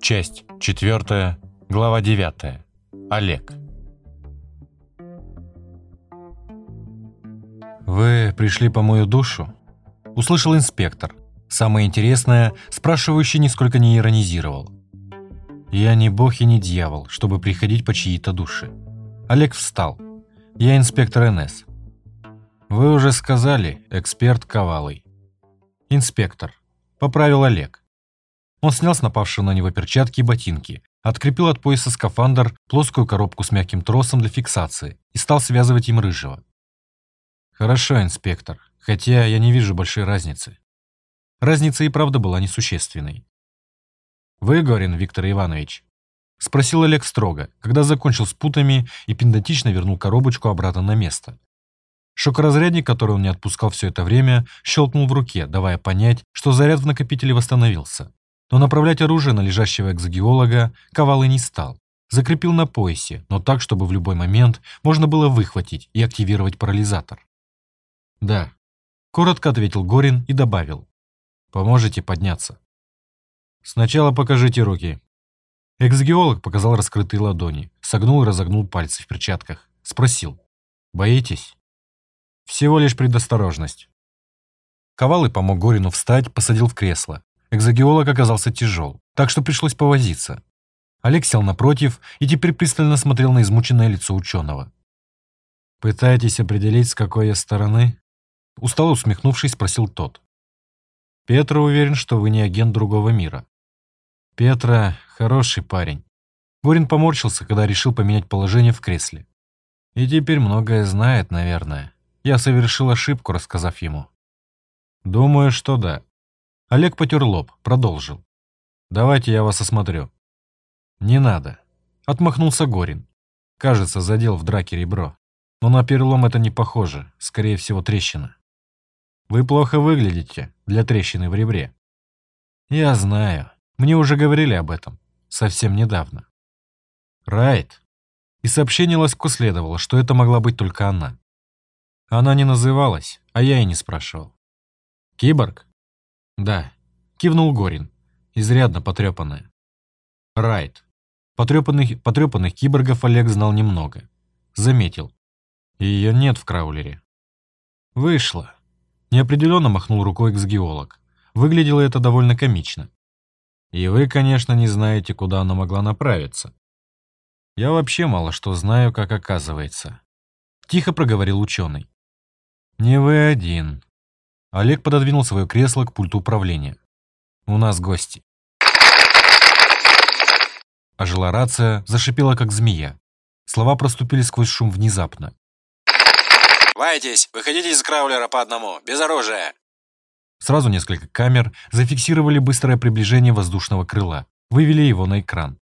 Часть четвертая, глава девятая. Олег. «Вы пришли по мою душу?» Услышал инспектор. Самое интересное, спрашивающий нисколько не иронизировал. «Я не бог и не дьявол, чтобы приходить по чьи-то души». Олег встал. «Я инспектор НС». «Вы уже сказали, эксперт Ковалый». «Инспектор», — поправил Олег. Он снял с напавшего на него перчатки и ботинки, открепил от пояса скафандр, плоскую коробку с мягким тросом для фиксации и стал связывать им рыжего. «Хорошо, инспектор, хотя я не вижу большой разницы». Разница и правда была несущественной. «Вы, Горин Виктор Иванович?» — спросил Олег строго, когда закончил с путами и пендатично вернул коробочку обратно на место. Шокоразрядник, который он не отпускал все это время, щелкнул в руке, давая понять, что заряд в накопителе восстановился. Но направлять оружие на лежащего экзогеолога Ковалы не стал. Закрепил на поясе, но так, чтобы в любой момент можно было выхватить и активировать парализатор. «Да», — коротко ответил Горин и добавил. «Поможете подняться?» «Сначала покажите руки». Эксгеолог показал раскрытые ладони, согнул и разогнул пальцы в перчатках. Спросил. «Боитесь?» «Всего лишь предосторожность». Ковалый помог Горину встать, посадил в кресло. Экзогеолог оказался тяжел, так что пришлось повозиться. Олег сел напротив и теперь пристально смотрел на измученное лицо ученого. «Пытаетесь определить, с какой я стороны?» Устало усмехнувшись, спросил тот. «Петра уверен, что вы не агент другого мира». «Петра — хороший парень». Горин поморщился, когда решил поменять положение в кресле. «И теперь многое знает, наверное. Я совершил ошибку, рассказав ему». «Думаю, что да», Олег потер лоб, продолжил. «Давайте я вас осмотрю». «Не надо», — отмахнулся Горин. Кажется, задел в драке ребро. Но на перелом это не похоже, скорее всего, трещина. «Вы плохо выглядите для трещины в ребре». «Я знаю. Мне уже говорили об этом. Совсем недавно». «Райт». И сообщение Лаську следовало, что это могла быть только она. Она не называлась, а я и не спрашивал. «Киборг?» «Да», — кивнул Горин, изрядно потрепанная. «Райт». Потрепанных, потрепанных киборгов Олег знал немного. Заметил. Ее нет в краулере. Вышло. Неопределенно махнул рукой эксгеолог. Выглядело это довольно комично. И вы, конечно, не знаете, куда она могла направиться. Я вообще мало что знаю, как оказывается. Тихо проговорил ученый. Не вы один. Олег пододвинул свое кресло к пульту управления. «У нас гости». Ожила рация, зашипела как змея. Слова проступили сквозь шум внезапно. «Вайтесь! Выходите из краулера по одному, без оружия!» Сразу несколько камер зафиксировали быстрое приближение воздушного крыла, вывели его на экран.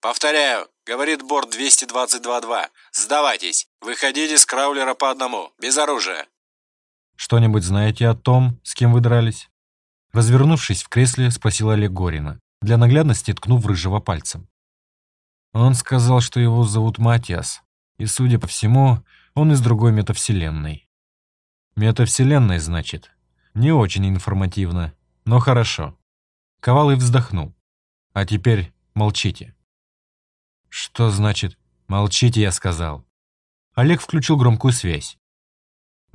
«Повторяю, говорит борт 222.2. Сдавайтесь! Выходите из краулера по одному, без оружия!» «Что-нибудь знаете о том, с кем вы дрались?» Развернувшись в кресле, спросил Олег Горина, для наглядности ткнув рыжего пальцем. Он сказал, что его зовут Матиас, и, судя по всему, он из другой метавселенной. Метавселенной, значит. Не очень информативно, но хорошо. Ковалый вздохнул. А теперь молчите. Что значит «молчите», я сказал. Олег включил громкую связь.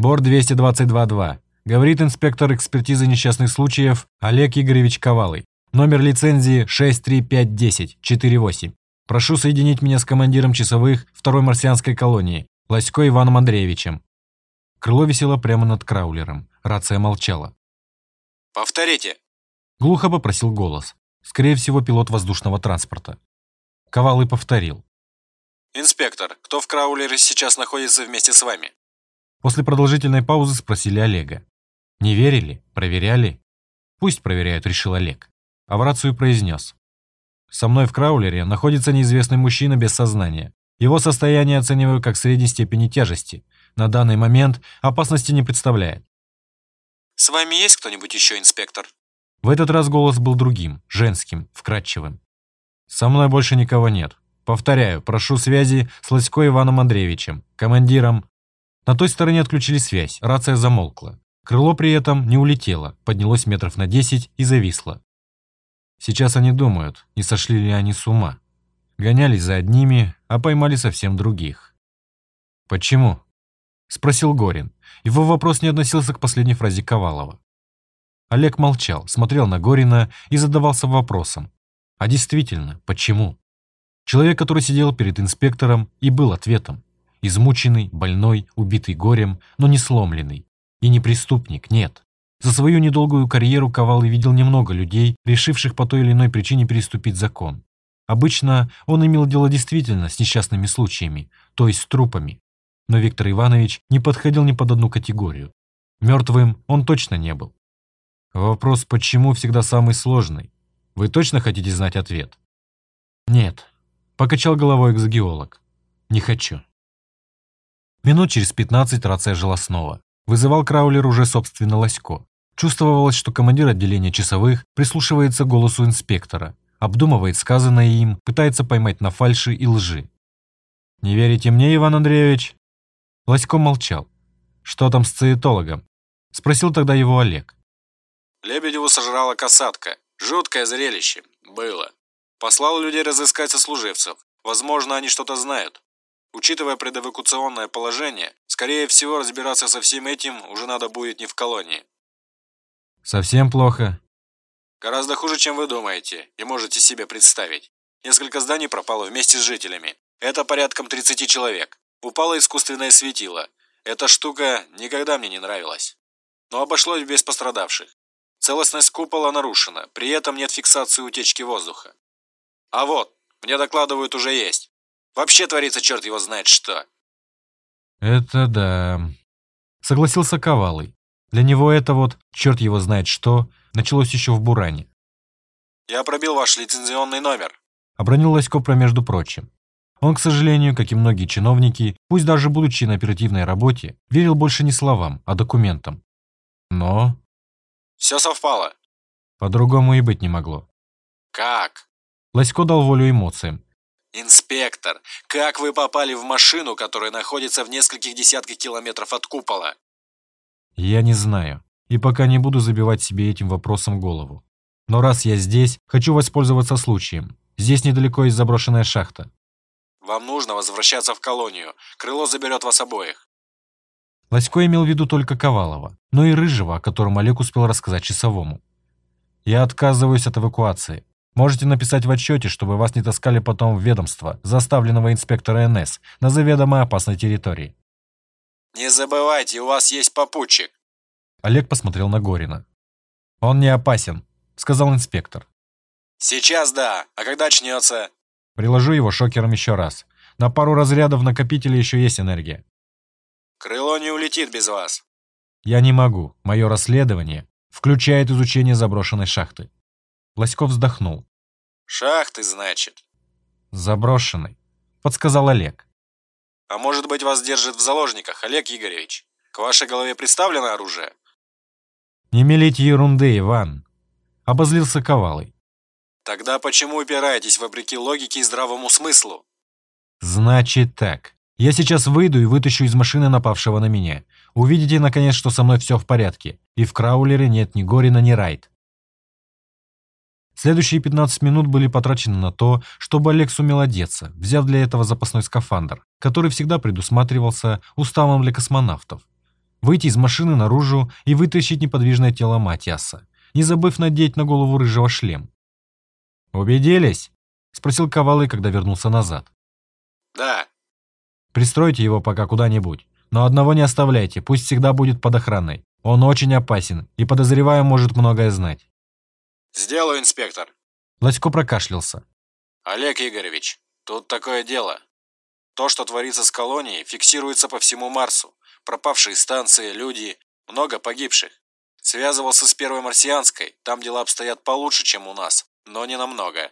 Борт 222.2. Говорит инспектор экспертизы несчастных случаев Олег Игоревич Ковалый. Номер лицензии 63510-48. Прошу соединить меня с командиром часовых второй марсианской колонии, Лосько Иваном Андреевичем. Крыло висело прямо над краулером. Рация молчала. «Повторите!» Глухо попросил голос. Скорее всего, пилот воздушного транспорта. Ковалый повторил. «Инспектор, кто в краулере сейчас находится вместе с вами?» После продолжительной паузы спросили Олега. Не верили? Проверяли? Пусть проверяют, решил Олег. А в рацию произнес. Со мной в краулере находится неизвестный мужчина без сознания. Его состояние оцениваю как средней степени тяжести. На данный момент опасности не представляет. «С вами есть кто-нибудь еще, инспектор?» В этот раз голос был другим, женским, вкрадчивым. «Со мной больше никого нет. Повторяю, прошу связи с Лосько Иваном Андреевичем, командиром на той стороне отключили связь, рация замолкла. Крыло при этом не улетело, поднялось метров на 10 и зависло. Сейчас они думают, не сошли ли они с ума. Гонялись за одними, а поймали совсем других. «Почему?» – спросил Горин. Его вопрос не относился к последней фразе Ковалова. Олег молчал, смотрел на Горина и задавался вопросом. А действительно, почему? Человек, который сидел перед инспектором, и был ответом. Измученный, больной, убитый горем, но не сломленный. И не преступник, нет. За свою недолгую карьеру Ковалый видел немного людей, решивших по той или иной причине переступить закон. Обычно он имел дело действительно с несчастными случаями, то есть с трупами. Но Виктор Иванович не подходил ни под одну категорию. Мертвым он точно не был. Вопрос «почему» всегда самый сложный. Вы точно хотите знать ответ? Нет. Покачал головой экзогеолог. Не хочу. Минут через 15 рация жила снова. Вызывал Краулер уже собственно Лосько. Чувствовалось, что командир отделения часовых прислушивается к голосу инспектора, обдумывает сказанное им, пытается поймать на фальши и лжи. «Не верите мне, Иван Андреевич?» Лосько молчал. «Что там с циетологом?» Спросил тогда его Олег. Лебедеву сожрала касатка. Жуткое зрелище. Было. Послал людей разыскать сослуживцев. Возможно, они что-то знают. Учитывая предэвакуационное положение, скорее всего, разбираться со всем этим уже надо будет не в колонии. Совсем плохо. Гораздо хуже, чем вы думаете, и можете себе представить. Несколько зданий пропало вместе с жителями. Это порядком 30 человек. Упало искусственное светило. Эта штука никогда мне не нравилась. Но обошлось без пострадавших. Целостность купола нарушена, при этом нет фиксации утечки воздуха. А вот, мне докладывают, уже есть. Вообще творится черт его знает что. Это да. Согласился Ковалый. Для него это вот, черт его знает что, началось еще в Буране. Я пробил ваш лицензионный номер. Обронил Лосько про между прочим. Он, к сожалению, как и многие чиновники, пусть даже будучи на оперативной работе, верил больше не словам, а документам. Но... Все совпало. По-другому и быть не могло. Как? Лосько дал волю эмоциям. Инспектор, как вы попали в машину, которая находится в нескольких десятках километров от купола? Я не знаю. И пока не буду забивать себе этим вопросом голову. Но раз я здесь, хочу воспользоваться случаем. Здесь недалеко есть заброшенная шахта. Вам нужно возвращаться в колонию. Крыло заберет вас обоих. Лосько имел в виду только Ковалова, но и Рыжего, о котором Олег успел рассказать часовому. «Я отказываюсь от эвакуации. Можете написать в отчете, чтобы вас не таскали потом в ведомство заставленного инспектора НС на заведомо опасной территории». «Не забывайте, у вас есть попутчик». Олег посмотрел на Горина. «Он не опасен», — сказал инспектор. «Сейчас да, а когда очнется?» «Приложу его шокером еще раз. На пару разрядов накопителя еще есть энергия. Крыло не улетит без вас. Я не могу. Мое расследование включает изучение заброшенной шахты. Лоськов вздохнул. Шахты, значит? Заброшенной, подсказал Олег. А может быть, вас держит в заложниках, Олег Игоревич? К вашей голове представлено оружие? Не мелите ерунды, Иван. Обозлился Ковалый. Тогда почему упираетесь вопреки логике и здравому смыслу? Значит так. Я сейчас выйду и вытащу из машины напавшего на меня. Увидите, наконец, что со мной все в порядке. И в Краулере нет ни Горина, ни Райт. Следующие 15 минут были потрачены на то, чтобы Олег сумел одеться, взяв для этого запасной скафандр, который всегда предусматривался уставом для космонавтов. Выйти из машины наружу и вытащить неподвижное тело Матиаса, не забыв надеть на голову рыжего шлем. «Убедились?» – спросил Ковалый, когда вернулся назад. «Да», Пристройте его пока куда-нибудь. Но одного не оставляйте, пусть всегда будет под охраной. Он очень опасен и, подозреваю, может многое знать. Сделаю, инспектор. Лосько прокашлялся. Олег Игоревич, тут такое дело. То, что творится с колонией, фиксируется по всему Марсу. Пропавшие станции, люди, много погибших. Связывался с первой марсианской, там дела обстоят получше, чем у нас, но не намного.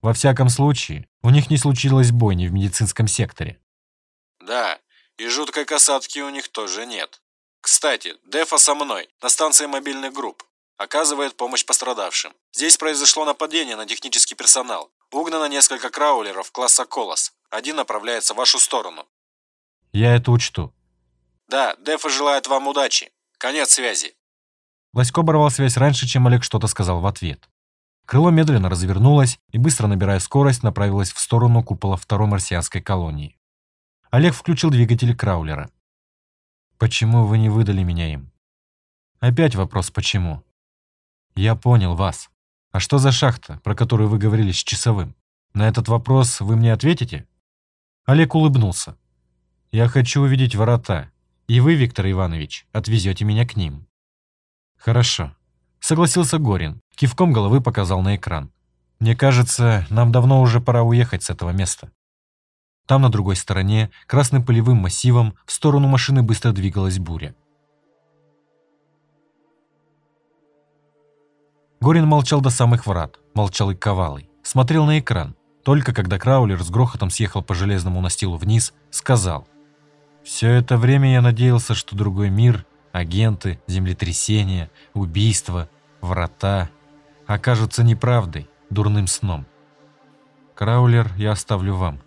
Во всяком случае, у них не случилось бойни в медицинском секторе. Да, и жуткой касатки у них тоже нет. Кстати, Дефа со мной, на станции мобильных групп. Оказывает помощь пострадавшим. Здесь произошло нападение на технический персонал. Угнано несколько краулеров класса Колос. Один направляется в вашу сторону. Я это учту. Да, Дефа желает вам удачи. Конец связи. Лосько оборвал связь раньше, чем Олег что-то сказал в ответ. Крыло медленно развернулось и, быстро набирая скорость, направилось в сторону купола второй марсианской колонии. Олег включил двигатель краулера. «Почему вы не выдали меня им?» «Опять вопрос «почему?» «Я понял вас. А что за шахта, про которую вы говорили с часовым? На этот вопрос вы мне ответите?» Олег улыбнулся. «Я хочу увидеть ворота, и вы, Виктор Иванович, отвезете меня к ним». «Хорошо», — согласился Горин, кивком головы показал на экран. «Мне кажется, нам давно уже пора уехать с этого места». Там, на другой стороне, красным полевым массивом, в сторону машины быстро двигалась буря. Горин молчал до самых врат, молчал и ковалый, смотрел на экран. Только когда Краулер с грохотом съехал по железному настилу вниз, сказал. «Все это время я надеялся, что другой мир, агенты, землетрясения, убийства, врата окажутся неправдой, дурным сном. Краулер я оставлю вам.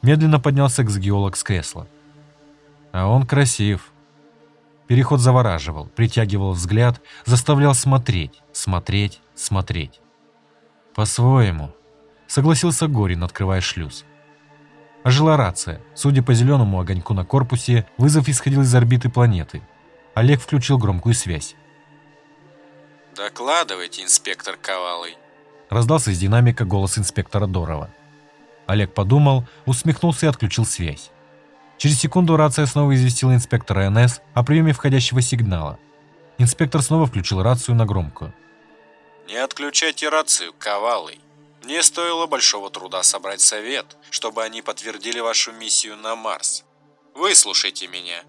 Медленно поднялся экс-геолог с кресла. А он красив. Переход завораживал, притягивал взгляд, заставлял смотреть, смотреть, смотреть. По-своему. Согласился Горин, открывая шлюз. Ожила рация. Судя по зеленому огоньку на корпусе, вызов исходил из орбиты планеты. Олег включил громкую связь. «Докладывайте, инспектор Ковалый», — раздался из динамика голос инспектора Дорова. Олег подумал, усмехнулся и отключил связь. Через секунду рация снова известила инспектора НС о приеме входящего сигнала. Инспектор снова включил рацию на громкую. «Не отключайте рацию, Ковалый. Мне стоило большого труда собрать совет, чтобы они подтвердили вашу миссию на Марс. Выслушайте меня».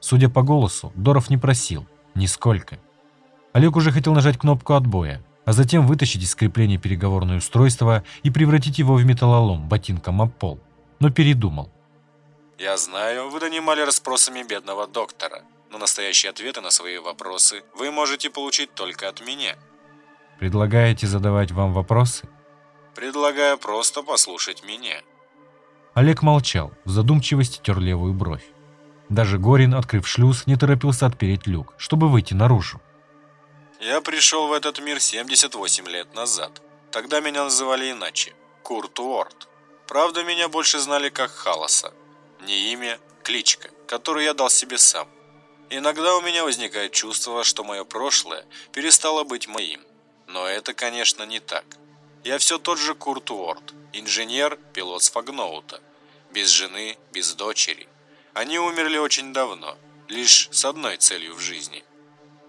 Судя по голосу, Доров не просил. Нисколько. Олег уже хотел нажать кнопку отбоя, а затем вытащить из крепления переговорное устройство и превратить его в металлолом ботинком об пол. Но передумал. «Я знаю, вы донимали расспросами бедного доктора, но настоящие ответы на свои вопросы вы можете получить только от меня». «Предлагаете задавать вам вопросы?» «Предлагаю просто послушать меня». Олег молчал, в задумчивости тер левую бровь. Даже Горин, открыв шлюз, не торопился отпереть люк, чтобы выйти наружу. Я пришел в этот мир 78 лет назад. Тогда меня называли иначе – Курт Уорд. Правда, меня больше знали как Халаса. Не имя, кличка, которую я дал себе сам. Иногда у меня возникает чувство, что мое прошлое перестало быть моим. Но это, конечно, не так. Я все тот же Курт Уорд, инженер, пилот с Фагноута. Без жены, без дочери. Они умерли очень давно, лишь с одной целью в жизни –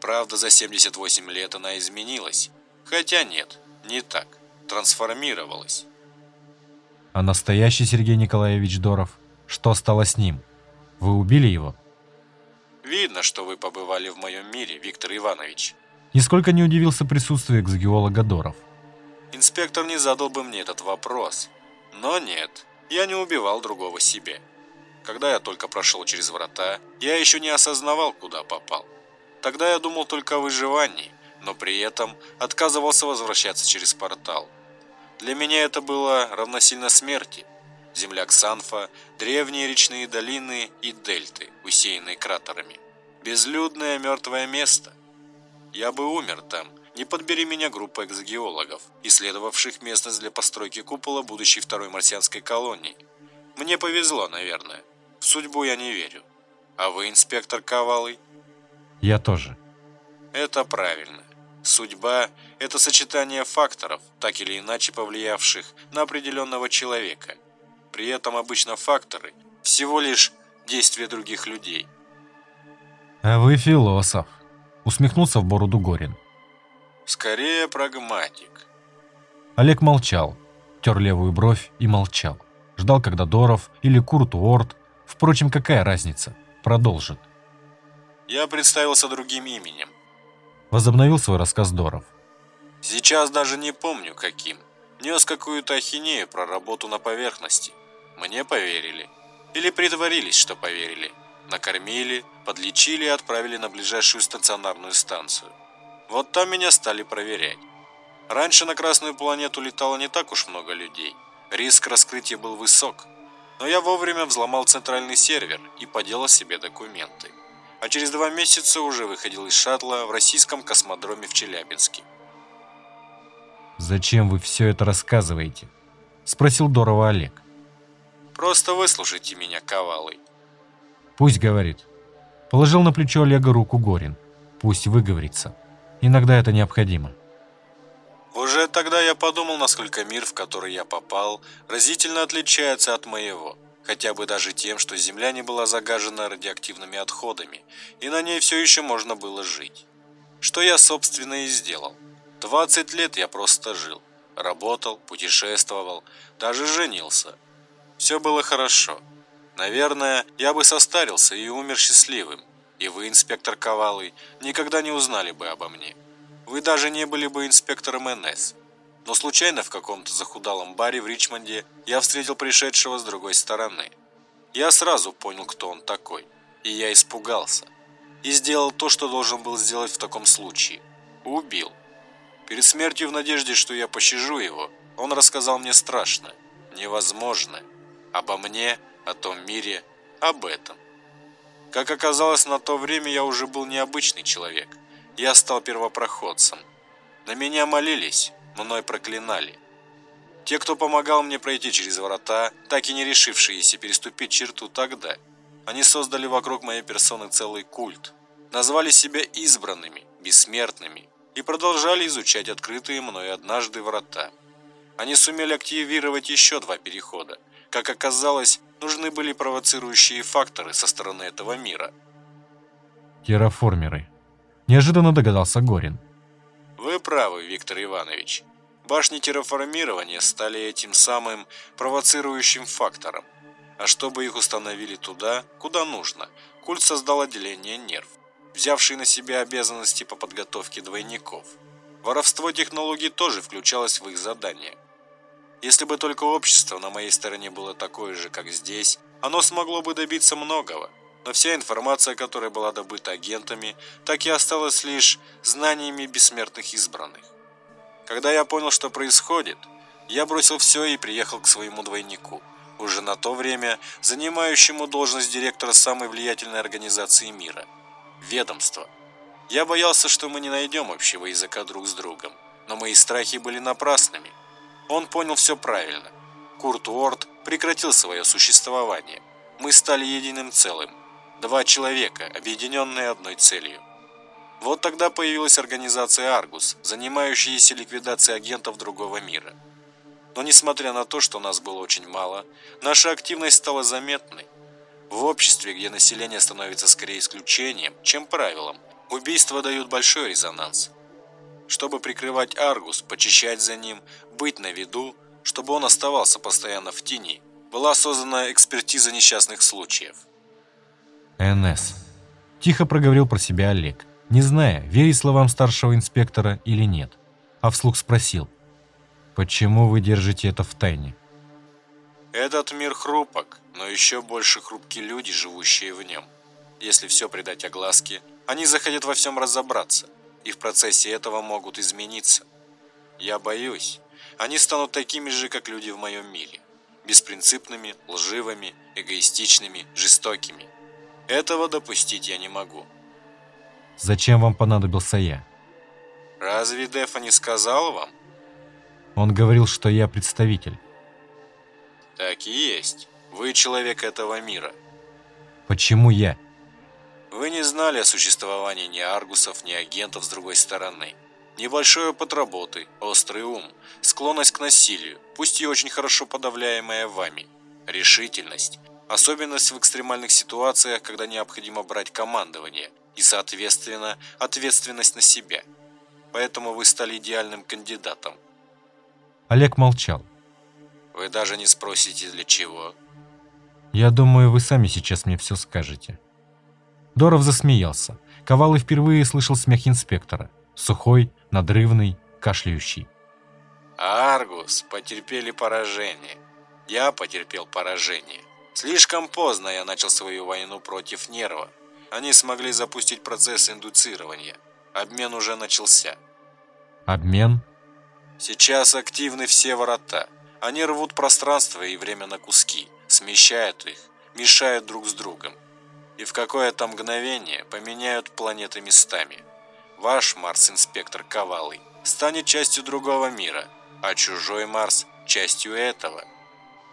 Правда, за 78 лет она изменилась. Хотя нет, не так. Трансформировалась. А настоящий Сергей Николаевич Доров? Что стало с ним? Вы убили его? Видно, что вы побывали в моем мире, Виктор Иванович. Нисколько не удивился присутствию эксгеолога Доров. Инспектор не задал бы мне этот вопрос. Но нет, я не убивал другого себе. Когда я только прошел через врата, я еще не осознавал, куда попал. Тогда я думал только о выживании, но при этом отказывался возвращаться через портал. Для меня это было равносильно смерти. Земля Ксанфа, древние речные долины и дельты, усеянные кратерами. Безлюдное мертвое место. Я бы умер там, не подбери меня группа экзогеологов, исследовавших местность для постройки купола будущей второй марсианской колонии. Мне повезло, наверное. В судьбу я не верю. А вы, инспектор Ковалый? Я тоже. Это правильно. Судьба – это сочетание факторов, так или иначе повлиявших на определенного человека. При этом обычно факторы – всего лишь действия других людей. А вы философ, усмехнулся в бороду Горин. Скорее прагматик. Олег молчал, тер левую бровь и молчал. Ждал, когда Доров или Курт Уорд, впрочем, какая разница, продолжит. Я представился другим именем. Возобновил свой рассказ Доров. Сейчас даже не помню каким. Нес какую-то ахинею про работу на поверхности. Мне поверили. Или притворились, что поверили. Накормили, подлечили и отправили на ближайшую стационарную станцию. Вот там меня стали проверять. Раньше на Красную планету летало не так уж много людей. Риск раскрытия был высок. Но я вовремя взломал центральный сервер и поделал себе документы. а через два месяца уже выходил из шаттла в российском космодроме в Челябинске. «Зачем вы все это рассказываете?» – спросил Дорова Олег. «Просто выслушайте меня, Ковалый». «Пусть говорит». Положил на плечо Олега руку Горин. «Пусть выговорится. Иногда это необходимо». Уже тогда я подумал, насколько мир, в который я попал, разительно отличается от моего. Хотя бы даже тем, что Земля не была загажена радиоактивными отходами, и на ней все еще можно было жить. Что я, собственно, и сделал. 20 лет я просто жил. Работал, путешествовал, даже женился. Все было хорошо. Наверное, я бы состарился и умер счастливым. И вы, инспектор Ковалый, никогда не узнали бы обо мне. Вы даже не были бы инспектором НС. Но случайно в каком-то захудалом баре в Ричмонде я встретил пришедшего с другой стороны. Я сразу понял, кто он такой. И я испугался. И сделал то, что должен был сделать в таком случае. Убил. Перед смертью в надежде, что я пощажу его, он рассказал мне страшно, невозможно. Обо мне, о том мире, об этом. Как оказалось, на то время я уже был необычный человек. Я стал первопроходцем. На меня молились, мной проклинали. Те, кто помогал мне пройти через врата, так и не решившиеся переступить черту тогда, они создали вокруг моей персоны целый культ. Назвали себя избранными, бессмертными, и продолжали изучать открытые мной однажды врата. Они сумели активировать еще два перехода. Как оказалось, нужны были провоцирующие факторы со стороны этого мира. Терраформеры. Неожиданно догадался Горин. Вы правы, Виктор Иванович. Башни терраформирования стали этим самым провоцирующим фактором. А чтобы их установили туда, куда нужно, культ создал отделение нерв взявший на себя обязанности по подготовке двойников. Воровство технологий тоже включалось в их задание. Если бы только общество на моей стороне было такое же, как здесь, оно смогло бы добиться многого. Но вся информация, которая была добыта агентами, так и осталась лишь знаниями бессмертных избранных. Когда я понял, что происходит, я бросил все и приехал к своему двойнику, уже на то время занимающему должность директора самой влиятельной организации мира – ведомство. Я боялся, что мы не найдем общего языка друг с другом, но мои страхи были напрасными. Он понял все правильно. Курт Уорд прекратил свое существование. Мы стали единым целым. Два человека, объединенные одной целью. Вот тогда появилась организация «Аргус», занимающаяся ликвидацией агентов другого мира. Но несмотря на то, что нас было очень мало, наша активность стала заметной. В обществе, где население становится скорее исключением, чем правилом, убийства дают большой резонанс. Чтобы прикрывать Аргус, почищать за ним, быть на виду, чтобы он оставался постоянно в тени, была создана экспертиза несчастных случаев. НС. Тихо проговорил про себя Олег, не зная, верить словам старшего инспектора или нет, а вслух спросил, «Почему вы держите это в тайне?» Этот мир хрупок, но еще больше хрупки люди, живущие в нем. Если все придать огласке, они захотят во всем разобраться, и в процессе этого могут измениться. Я боюсь, они станут такими же, как люди в моем мире. Беспринципными, лживыми, эгоистичными, жестокими. Этого допустить я не могу. Зачем вам понадобился я? Разве Дефа не сказал вам? Он говорил, что я представитель. Так и есть. Вы человек этого мира. Почему я? Вы не знали о существовании ни аргусов, ни агентов с другой стороны. Небольшой опыт работы, острый ум, склонность к насилию, пусть и очень хорошо подавляемая вами, решительность, особенность в экстремальных ситуациях, когда необходимо брать командование и, соответственно, ответственность на себя. Поэтому вы стали идеальным кандидатом. Олег молчал. Вы даже не спросите, для чего. Я думаю, вы сами сейчас мне все скажете. Доров засмеялся. Ковалый впервые слышал смех инспектора. Сухой, надрывный, кашляющий. Аргус потерпели поражение. Я потерпел поражение. Слишком поздно я начал свою войну против нерва. Они смогли запустить процесс индуцирования. Обмен уже начался. Обмен? Сейчас активны все врата. Они рвут пространство и время на куски, смещают их, мешают друг с другом. И в какое-то мгновение поменяют планеты местами. Ваш Марс-инспектор Ковалый станет частью другого мира, а чужой Марс – частью этого.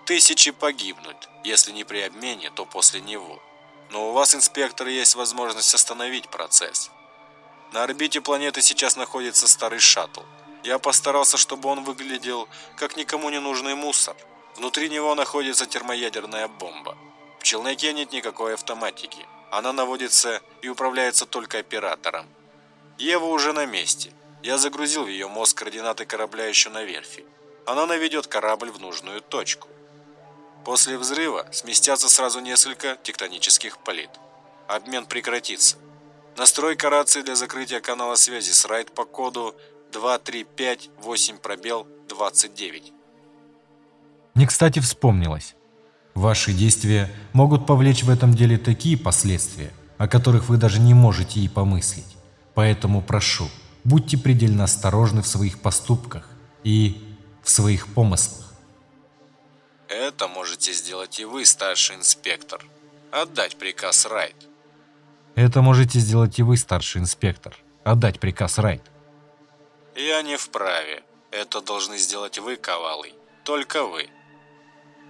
Тысячи погибнут, если не при обмене, то после него. Но у вас, инспектор, есть возможность остановить процесс. На орбите планеты сейчас находится старый шаттл. Я постарался, чтобы он выглядел как никому не нужный мусор. Внутри него находится термоядерная бомба. Челноке нет никакой автоматики. Она наводится и управляется только оператором. Ева уже на месте. Я загрузил в ее мозг координаты корабля еще на верфи. Она наведет корабль в нужную точку. После взрыва сместятся сразу несколько тектонических плит. Обмен прекратится. Настройка рации для закрытия канала связи с райт по коду 2358 пробел 29. Не кстати вспомнилось. Ваши действия могут повлечь в этом деле такие последствия, о которых вы даже не можете и помыслить. Поэтому прошу, будьте предельно осторожны в своих поступках и в своих помыслах. Это можете сделать и вы, старший инспектор. Отдать приказ Райт. Это можете сделать и вы, старший инспектор. Отдать приказ Райт. Я не вправе. Это должны сделать вы, Ковалый. Только вы.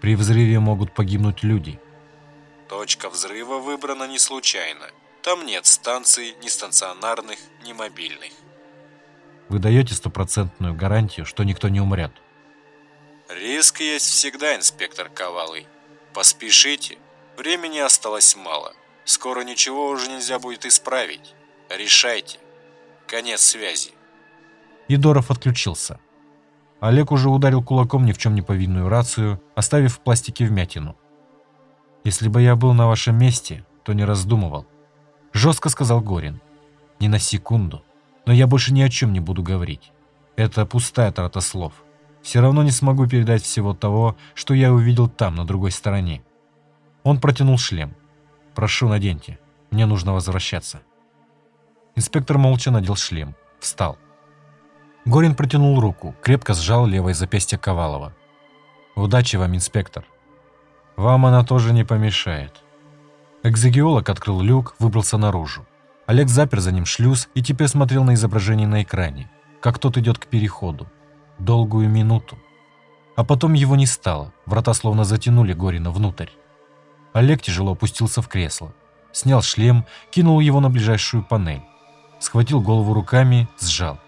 При взрыве могут погибнуть люди. Точка взрыва выбрана не случайно. Там нет станций, ни стационарных, ни мобильных. Вы даете стопроцентную гарантию, что никто не умрет? Риск есть всегда, инспектор Ковалый. Поспешите. Времени осталось мало. Скоро ничего уже нельзя будет исправить. Решайте. Конец связи. Едоров отключился. Олег уже ударил кулаком ни в чем не повинную рацию, оставив в пластике вмятину. «Если бы я был на вашем месте, то не раздумывал», – жестко сказал Горин. «Ни на секунду. Но я больше ни о чем не буду говорить. Это пустая трата слов все равно не смогу передать всего того, что я увидел там, на другой стороне. Он протянул шлем. «Прошу, наденьте. Мне нужно возвращаться». Инспектор молча надел шлем. Встал. Горин протянул руку, крепко сжал левое запястье Ковалова. «Удачи вам, инспектор. Вам она тоже не помешает». Экзегеолог открыл люк, выбрался наружу. Олег запер за ним шлюз и теперь смотрел на изображение на экране, как тот идет к переходу долгую минуту. А потом его не стало, врата словно затянули Горина внутрь. Олег тяжело опустился в кресло, снял шлем, кинул его на ближайшую панель, схватил голову руками, сжал.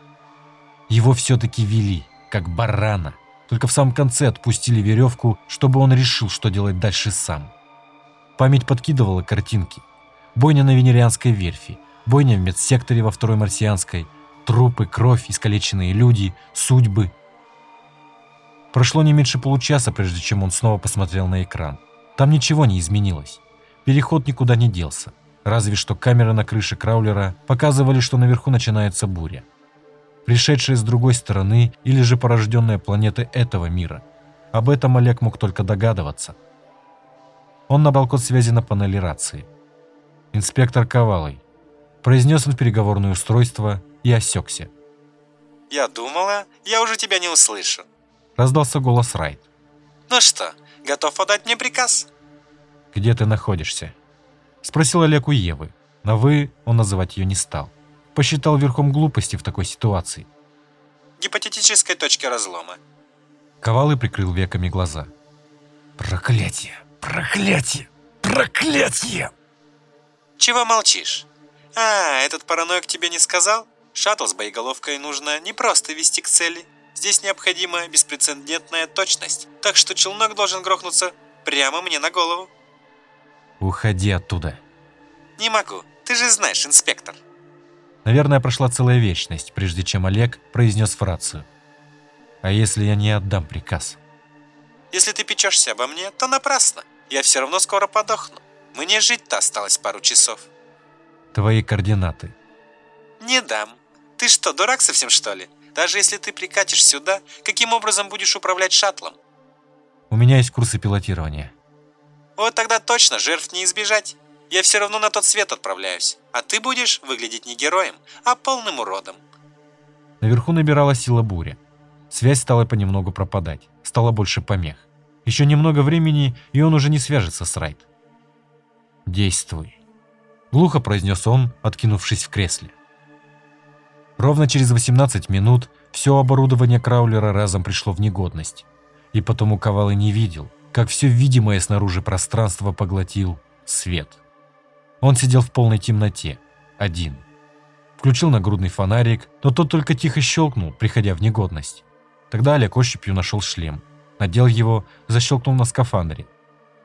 Его все-таки вели, как барана, только в самом конце отпустили веревку, чтобы он решил, что делать дальше сам. Память подкидывала картинки. Бойня на Венерианской верфи, бойня в медсекторе во Второй Марсианской, трупы, кровь, искалеченные люди, судьбы, Прошло не меньше получаса, прежде чем он снова посмотрел на экран. Там ничего не изменилось. Переход никуда не делся. Разве что камеры на крыше краулера показывали, что наверху начинается буря. Пришедшая с другой стороны или же порожденная планеты этого мира. Об этом Олег мог только догадываться. Он набрал код связи на панели рации. «Инспектор Ковалый». Произнес он переговорное устройство и осекся. «Я думала, я уже тебя не услышу», Раздался голос Райт. «Ну что, готов отдать мне приказ?» «Где ты находишься?» Спросил Олег у Евы. На «вы» он называть ее не стал. Посчитал верхом глупости в такой ситуации. «Гипотетической точке разлома». Ковалы прикрыл веками глаза. «Проклятие! Проклятие! Проклятие!» «Чего молчишь? А, этот параноик тебе не сказал? Шаттл с боеголовкой нужно не просто вести к цели, Здесь необходима беспрецедентная точность, так что челнок должен грохнуться прямо мне на голову. Уходи оттуда. Не могу. Ты же знаешь, инспектор. Наверное, прошла целая вечность, прежде чем Олег произнес фрацию. А если я не отдам приказ? Если ты печешься обо мне, то напрасно. Я все равно скоро подохну. Мне жить-то осталось пару часов. Твои координаты. Не дам. Ты что, дурак совсем, что ли? Даже если ты прикатишь сюда, каким образом будешь управлять шаттлом? У меня есть курсы пилотирования. Вот тогда точно жертв не избежать. Я все равно на тот свет отправляюсь, а ты будешь выглядеть не героем, а полным уродом. Наверху набирала сила буря. Связь стала понемногу пропадать, стало больше помех. Еще немного времени, и он уже не свяжется с Райт. «Действуй», Глухо произнес он, откинувшись в кресле. Ровно через 18 минут все оборудование краулера разом пришло в негодность. И потому Ковалы не видел, как все видимое снаружи пространство поглотил свет. Он сидел в полной темноте, один. Включил нагрудный фонарик, но тот только тихо щелкнул, приходя в негодность. Тогда Олег ощупью нашел шлем, надел его, защелкнул на скафандре.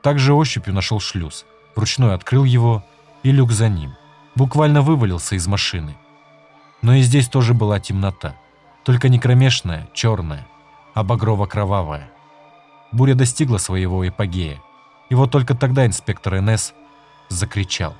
Также ощупью нашел шлюз, вручную открыл его, и люк за ним. Буквально вывалился из машины. Но и здесь тоже была темнота. Только не кромешная, черная, а багрово-кровавая. Буря достигла своего эпогея. И вот только тогда инспектор НС закричал.